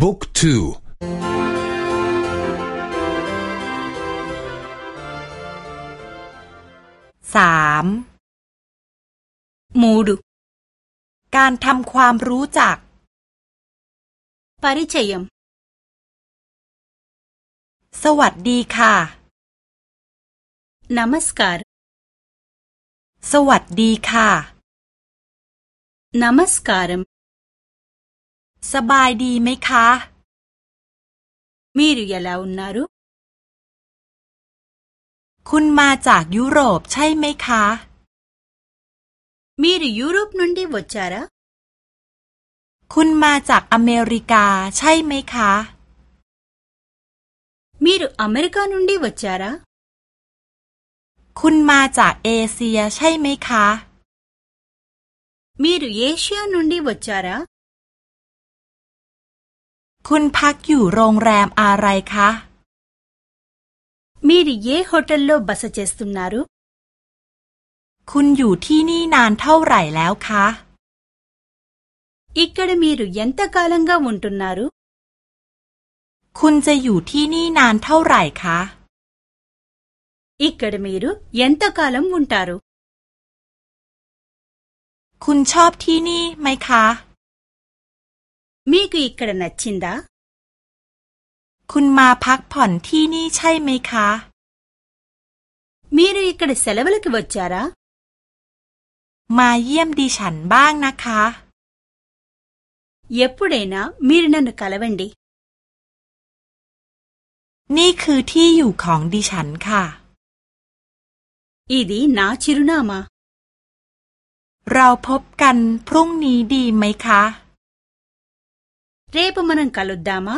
บุ๊กทูสามมูดูการทำความรู้จักปริเชยม สวัสดีค่ะนามัสการสวัสดีค่ะนามัสการม สบายดีไหมคะมีรุยลาอุนนารุคุณมาจากยุโรปใช่ไหมคะมีรุยุโรปนุนดีวจาระคุณมาจากอเมริกาใช่ไหมคะมีรุอเมริกานุนดีวจาระคุณมาจากเอเชียใช่ไหมคะమీరు ఏషియా నుండి వచ్చారా คุณพักอยู่โรงแรมอะไรคะమీరు ఏ హోటల్ లో బస చేస్తున్నారుคุณอยู่ที่นี่นานเท่าไหร่แล้วคะఇక్కడ మీరు ఎంతకాలంగా ఉంటున్నారుคุณจะอยู่ที่นี่นานเท่าไหร่คะఇక్కడ మీరు ఎంతకాలం ఉంటారుคุณชอบที่นี่ไหมคะ మీకు ఇక్కడ నచ్చిందాคุณมาพักผ่อนที่นี่ใช่ไหมคะమీరు ఇక్కడ సెలవులకి వచ్చారాมาเยี่ยมดิฉันบ้างนะคะఎప్పుడైనా మీరు నన్ను కలవండిนี่คือที่อยู่ของดิฉันค่ะอีดีนาชิรุนามาเราพบกันพรุ่งนี้ดีไหมคะ เรปมันกัลุดดามา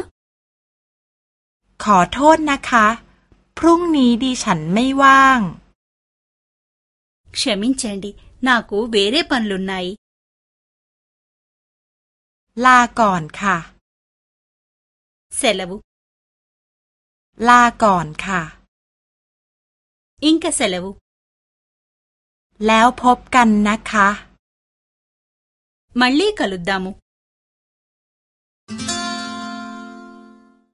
ขอโทษนะคะ พรุ่งนี้ดิฉันไม่ว่างเชื่อมินเชนดีนากูเวเรปันลุนไนลาก่อนค่ะเซลวุลาก่อนค่ะอิงกเซลวุแล้วพบกันนะคะมัลลีกัลุดดามุ